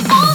Oh!